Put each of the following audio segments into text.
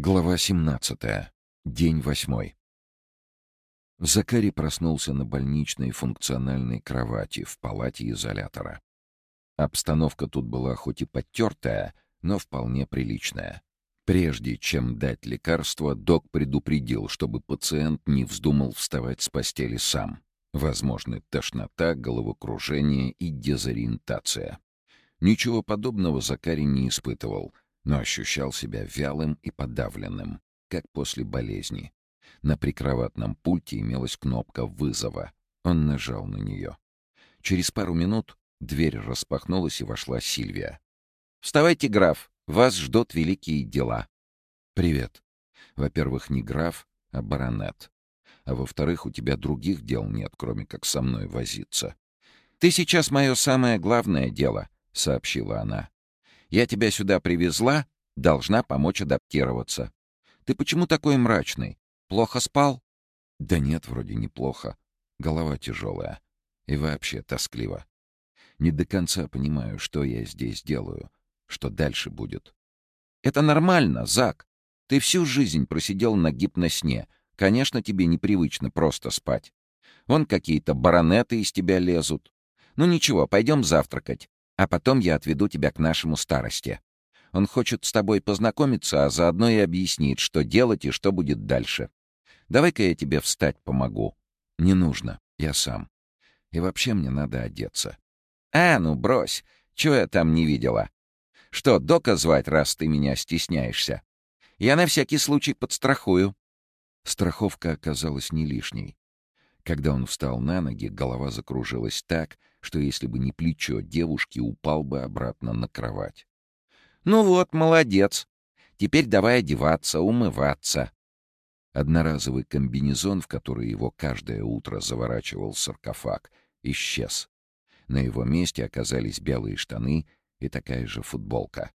Глава 17. День восьмой. Закари проснулся на больничной функциональной кровати в палате изолятора. Обстановка тут была хоть и подтертая, но вполне приличная. Прежде чем дать лекарство, док предупредил, чтобы пациент не вздумал вставать с постели сам. Возможны тошнота, головокружение и дезориентация. Ничего подобного Закари не испытывал — но ощущал себя вялым и подавленным, как после болезни. На прикроватном пульте имелась кнопка вызова. Он нажал на нее. Через пару минут дверь распахнулась и вошла Сильвия. «Вставайте, граф, вас ждут великие дела». «Привет. Во-первых, не граф, а баронет. А во-вторых, у тебя других дел нет, кроме как со мной возиться». «Ты сейчас мое самое главное дело», — сообщила она. Я тебя сюда привезла, должна помочь адаптироваться. Ты почему такой мрачный? Плохо спал? Да нет, вроде неплохо. Голова тяжелая. И вообще тоскливо. Не до конца понимаю, что я здесь делаю, что дальше будет. Это нормально, Зак. Ты всю жизнь просидел на гипносне. Конечно, тебе непривычно просто спать. Вон какие-то баронеты из тебя лезут. Ну ничего, пойдем завтракать. А потом я отведу тебя к нашему старости. Он хочет с тобой познакомиться, а заодно и объяснит, что делать и что будет дальше. Давай-ка я тебе встать помогу». «Не нужно. Я сам. И вообще мне надо одеться». «А, ну брось. Чего я там не видела? Что, Дока звать, раз ты меня стесняешься? Я на всякий случай подстрахую». Страховка оказалась не лишней. Когда он встал на ноги, голова закружилась так, что если бы не плечо девушки, упал бы обратно на кровать. «Ну вот, молодец. Теперь давай одеваться, умываться». Одноразовый комбинезон, в который его каждое утро заворачивал саркофаг, исчез. На его месте оказались белые штаны и такая же футболка.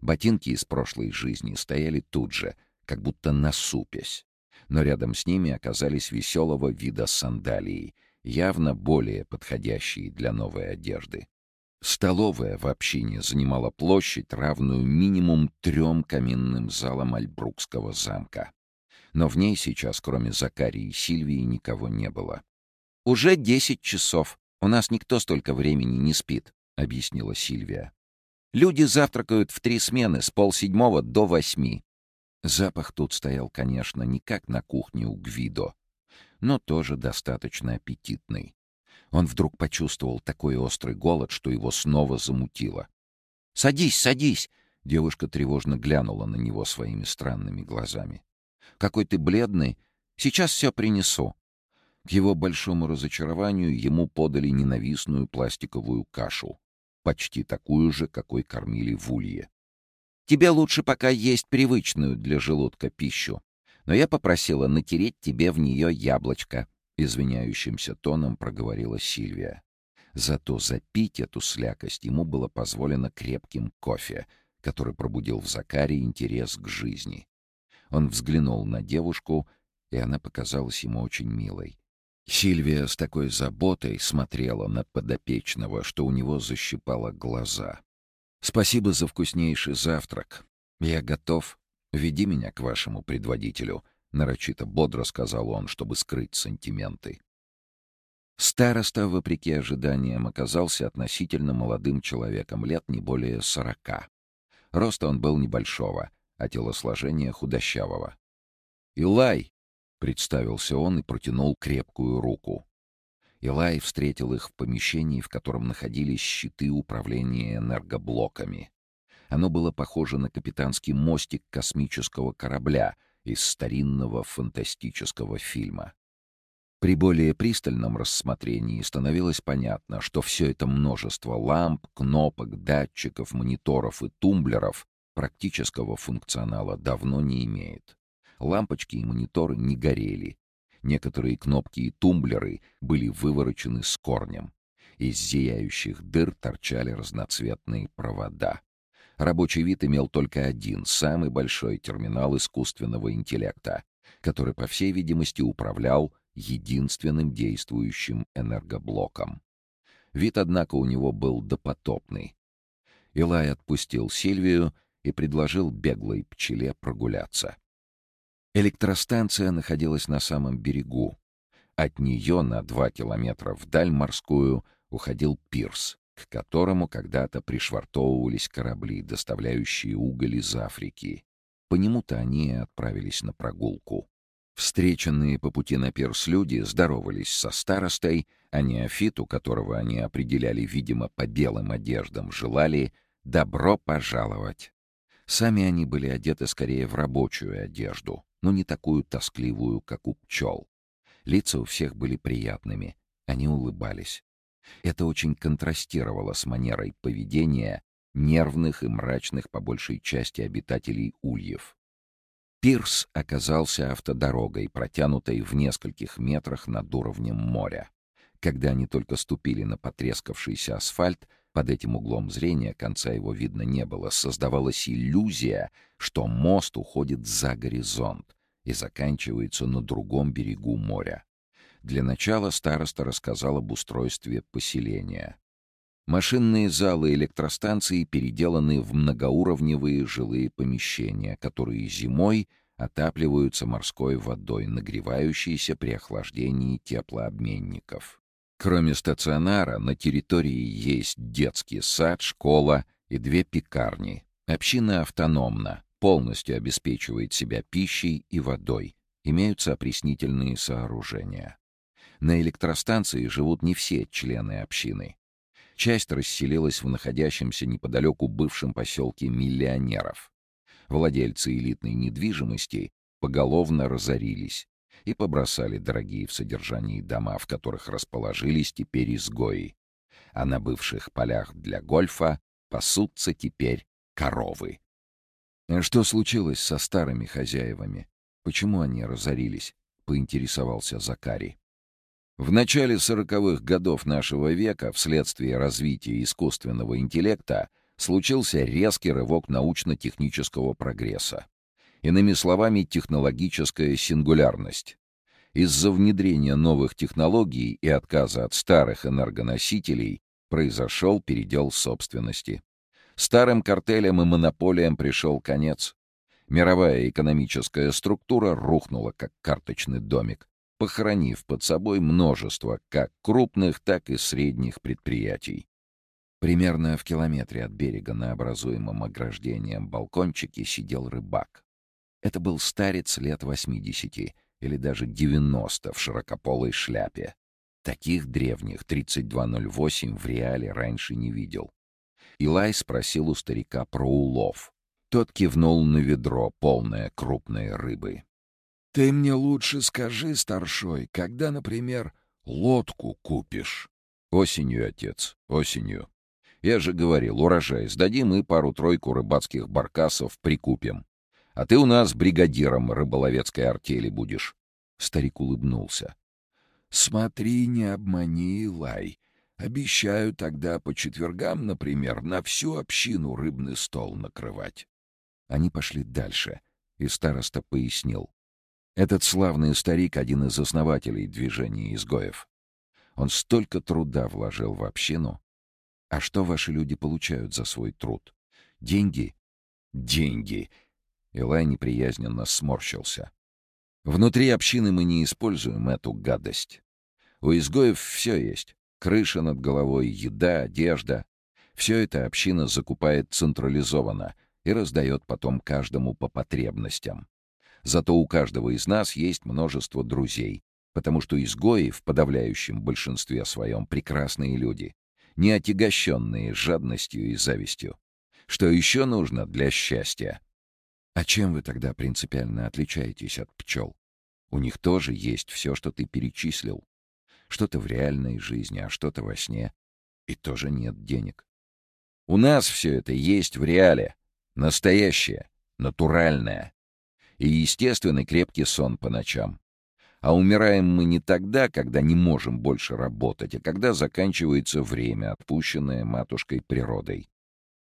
Ботинки из прошлой жизни стояли тут же, как будто насупясь но рядом с ними оказались веселого вида сандалии, явно более подходящие для новой одежды. Столовая в общине занимала площадь, равную минимум трем каминным залам Альбрукского замка. Но в ней сейчас, кроме Закарии и Сильвии, никого не было. «Уже десять часов. У нас никто столько времени не спит», — объяснила Сильвия. «Люди завтракают в три смены с полседьмого до восьми. Запах тут стоял, конечно, не как на кухне у Гвидо, но тоже достаточно аппетитный. Он вдруг почувствовал такой острый голод, что его снова замутило. «Садись, садись!» — девушка тревожно глянула на него своими странными глазами. «Какой ты бледный! Сейчас все принесу!» К его большому разочарованию ему подали ненавистную пластиковую кашу, почти такую же, какой кормили в улье. Тебе лучше пока есть привычную для желудка пищу. Но я попросила натереть тебе в нее яблочко», — извиняющимся тоном проговорила Сильвия. Зато запить эту слякость ему было позволено крепким кофе, который пробудил в Закаре интерес к жизни. Он взглянул на девушку, и она показалась ему очень милой. Сильвия с такой заботой смотрела на подопечного, что у него защипало глаза. «Спасибо за вкуснейший завтрак. Я готов. Веди меня к вашему предводителю», — нарочито бодро сказал он, чтобы скрыть сантименты. Староста, вопреки ожиданиям, оказался относительно молодым человеком, лет не более сорока. Роста он был небольшого, а телосложение худощавого. «Илай!» — представился он и протянул крепкую руку. Илай встретил их в помещении, в котором находились щиты управления энергоблоками. Оно было похоже на капитанский мостик космического корабля из старинного фантастического фильма. При более пристальном рассмотрении становилось понятно, что все это множество ламп, кнопок, датчиков, мониторов и тумблеров практического функционала давно не имеет. Лампочки и мониторы не горели, Некоторые кнопки и тумблеры были выворочены с корнем. Из зияющих дыр торчали разноцветные провода. Рабочий вид имел только один, самый большой терминал искусственного интеллекта, который, по всей видимости, управлял единственным действующим энергоблоком. Вид, однако, у него был допотопный. Илай отпустил Сильвию и предложил беглой пчеле прогуляться. Электростанция находилась на самом берегу. От нее на два километра вдаль морскую уходил пирс, к которому когда-то пришвартовывались корабли, доставляющие уголь из Африки. По нему-то они и отправились на прогулку. Встреченные по пути на пирс люди здоровались со старостой, а неофиту, которого они определяли, видимо, по белым одеждам, желали «добро пожаловать». Сами они были одеты скорее в рабочую одежду, но не такую тоскливую, как у пчел. Лица у всех были приятными, они улыбались. Это очень контрастировало с манерой поведения нервных и мрачных по большей части обитателей ульев. Пирс оказался автодорогой, протянутой в нескольких метрах над уровнем моря. Когда они только ступили на потрескавшийся асфальт, под этим углом зрения конца его видно не было, создавалась иллюзия, что мост уходит за горизонт и заканчивается на другом берегу моря. Для начала староста рассказал об устройстве поселения. Машинные залы электростанции переделаны в многоуровневые жилые помещения, которые зимой отапливаются морской водой, нагревающейся при охлаждении теплообменников. Кроме стационара, на территории есть детский сад, школа и две пекарни. Община автономна, полностью обеспечивает себя пищей и водой. Имеются опреснительные сооружения. На электростанции живут не все члены общины. Часть расселилась в находящемся неподалеку бывшем поселке миллионеров. Владельцы элитной недвижимости поголовно разорились и побросали дорогие в содержании дома, в которых расположились теперь изгои. А на бывших полях для гольфа пасутся теперь коровы. А что случилось со старыми хозяевами? Почему они разорились? — поинтересовался Закари. В начале сороковых годов нашего века, вследствие развития искусственного интеллекта, случился резкий рывок научно-технического прогресса. Иными словами, технологическая сингулярность. Из-за внедрения новых технологий и отказа от старых энергоносителей произошел передел собственности. Старым картелям и монополиям пришел конец. Мировая экономическая структура рухнула, как карточный домик похоронив под собой множество как крупных, так и средних предприятий. Примерно в километре от берега на образуемом ограждением балкончике сидел рыбак. Это был старец лет 80 или даже 90 в широкополой шляпе. Таких древних 3208 в реале раньше не видел. Илай спросил у старика про улов. Тот кивнул на ведро, полное крупной рыбы. Ты мне лучше скажи, старшой, когда, например, лодку купишь? Осенью, отец, осенью. Я же говорил, урожай сдадим и пару-тройку рыбацких баркасов прикупим. А ты у нас бригадиром рыболовецкой артели будешь. Старик улыбнулся. Смотри, не обмани, Лай. Обещаю тогда по четвергам, например, на всю общину рыбный стол накрывать. Они пошли дальше, и староста пояснил. Этот славный старик — один из основателей движения изгоев. Он столько труда вложил в общину. А что ваши люди получают за свой труд? Деньги? Деньги! Илай неприязненно сморщился. Внутри общины мы не используем эту гадость. У изгоев все есть. Крыша над головой, еда, одежда. Все это община закупает централизованно и раздает потом каждому по потребностям. Зато у каждого из нас есть множество друзей, потому что изгои в подавляющем большинстве своем прекрасные люди, не отягощенные жадностью и завистью. Что еще нужно для счастья? А чем вы тогда принципиально отличаетесь от пчел? У них тоже есть все, что ты перечислил. Что-то в реальной жизни, а что-то во сне. И тоже нет денег. У нас все это есть в реале. Настоящее, натуральное и естественный крепкий сон по ночам. А умираем мы не тогда, когда не можем больше работать, а когда заканчивается время, отпущенное матушкой природой.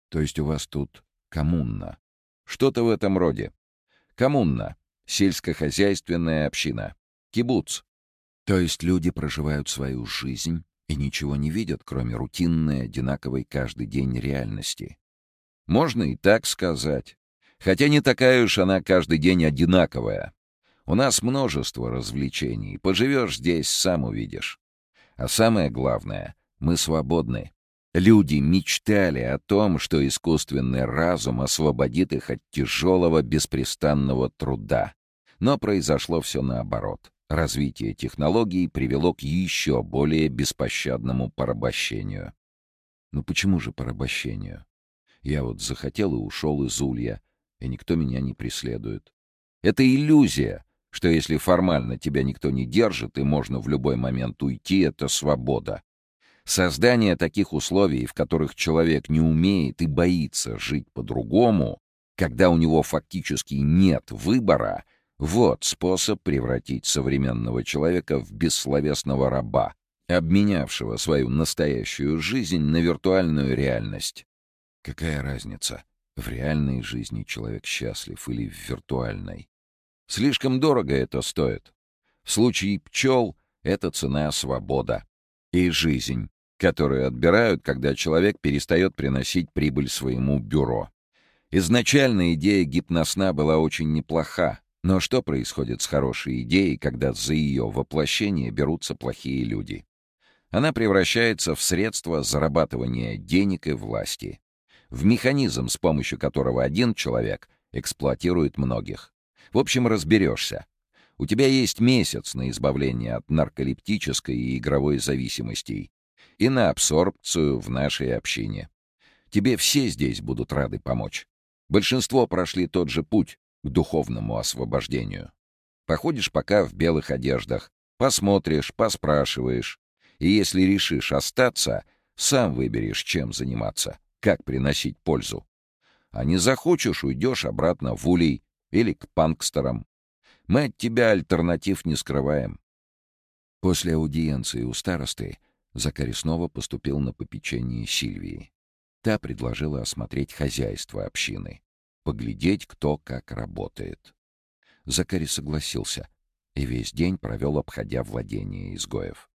То есть у вас тут коммуна. Что-то в этом роде. Коммуна. Сельскохозяйственная община. Кибуц. То есть люди проживают свою жизнь и ничего не видят, кроме рутинной, одинаковой каждый день реальности. Можно и так сказать. Хотя не такая уж она каждый день одинаковая. У нас множество развлечений. Поживешь здесь, сам увидишь. А самое главное, мы свободны. Люди мечтали о том, что искусственный разум освободит их от тяжелого беспрестанного труда. Но произошло все наоборот. Развитие технологий привело к еще более беспощадному порабощению. Ну почему же порабощению? Я вот захотел и ушел из улья, и никто меня не преследует. Это иллюзия, что если формально тебя никто не держит и можно в любой момент уйти, это свобода. Создание таких условий, в которых человек не умеет и боится жить по-другому, когда у него фактически нет выбора, вот способ превратить современного человека в бессловесного раба, обменявшего свою настоящую жизнь на виртуальную реальность. Какая разница, в реальной жизни человек счастлив или в виртуальной? Слишком дорого это стоит. В случае пчел это цена свобода и жизнь, которую отбирают, когда человек перестает приносить прибыль своему бюро. Изначально идея гипносна была очень неплоха, но что происходит с хорошей идеей, когда за ее воплощение берутся плохие люди? Она превращается в средство зарабатывания денег и власти, в механизм, с помощью которого один человек эксплуатирует многих. В общем, разберешься. У тебя есть месяц на избавление от нарколептической и игровой зависимостей и на абсорбцию в нашей общине. Тебе все здесь будут рады помочь. Большинство прошли тот же путь к духовному освобождению. Походишь пока в белых одеждах, посмотришь, поспрашиваешь. И если решишь остаться, сам выберешь, чем заниматься, как приносить пользу. А не захочешь, уйдешь обратно в улей или к панкстерам. Мы от тебя альтернатив не скрываем. После аудиенции у старосты Закари снова поступил на попечение Сильвии. Та предложила осмотреть хозяйство общины, поглядеть, кто как работает. Закари согласился и весь день провел, обходя владения изгоев.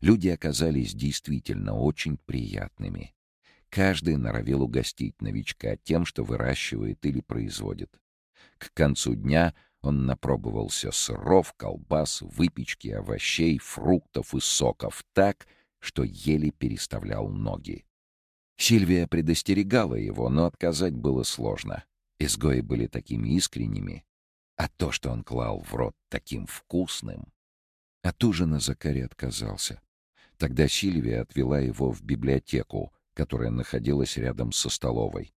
Люди оказались действительно очень приятными. Каждый норовил угостить новичка тем, что выращивает или производит. К концу дня он напробовался сыров, колбас, выпечки, овощей, фруктов и соков так, что еле переставлял ноги. Сильвия предостерегала его, но отказать было сложно. Изгои были такими искренними, а то, что он клал в рот таким вкусным... От ужина Закари отказался. Тогда Сильвия отвела его в библиотеку, которая находилась рядом со столовой.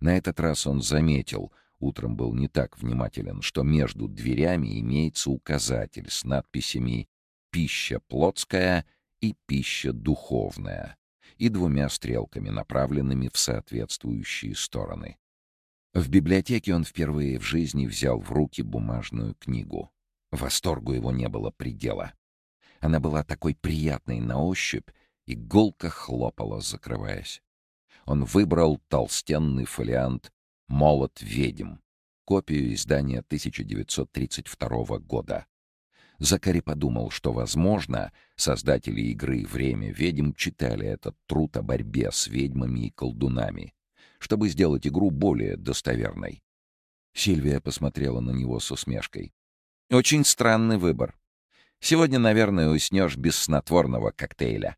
На этот раз он заметил, утром был не так внимателен, что между дверями имеется указатель с надписями «Пища плотская» и «Пища духовная» и двумя стрелками, направленными в соответствующие стороны. В библиотеке он впервые в жизни взял в руки бумажную книгу. Восторгу его не было предела. Она была такой приятной на ощупь, и голка хлопала, закрываясь. Он выбрал толстенный фолиант «Молот ведьм», копию издания 1932 года. Закари подумал, что, возможно, создатели игры «Время ведьм» читали этот труд о борьбе с ведьмами и колдунами, чтобы сделать игру более достоверной. Сильвия посмотрела на него с усмешкой. «Очень странный выбор. Сегодня, наверное, уснешь без снотворного коктейля».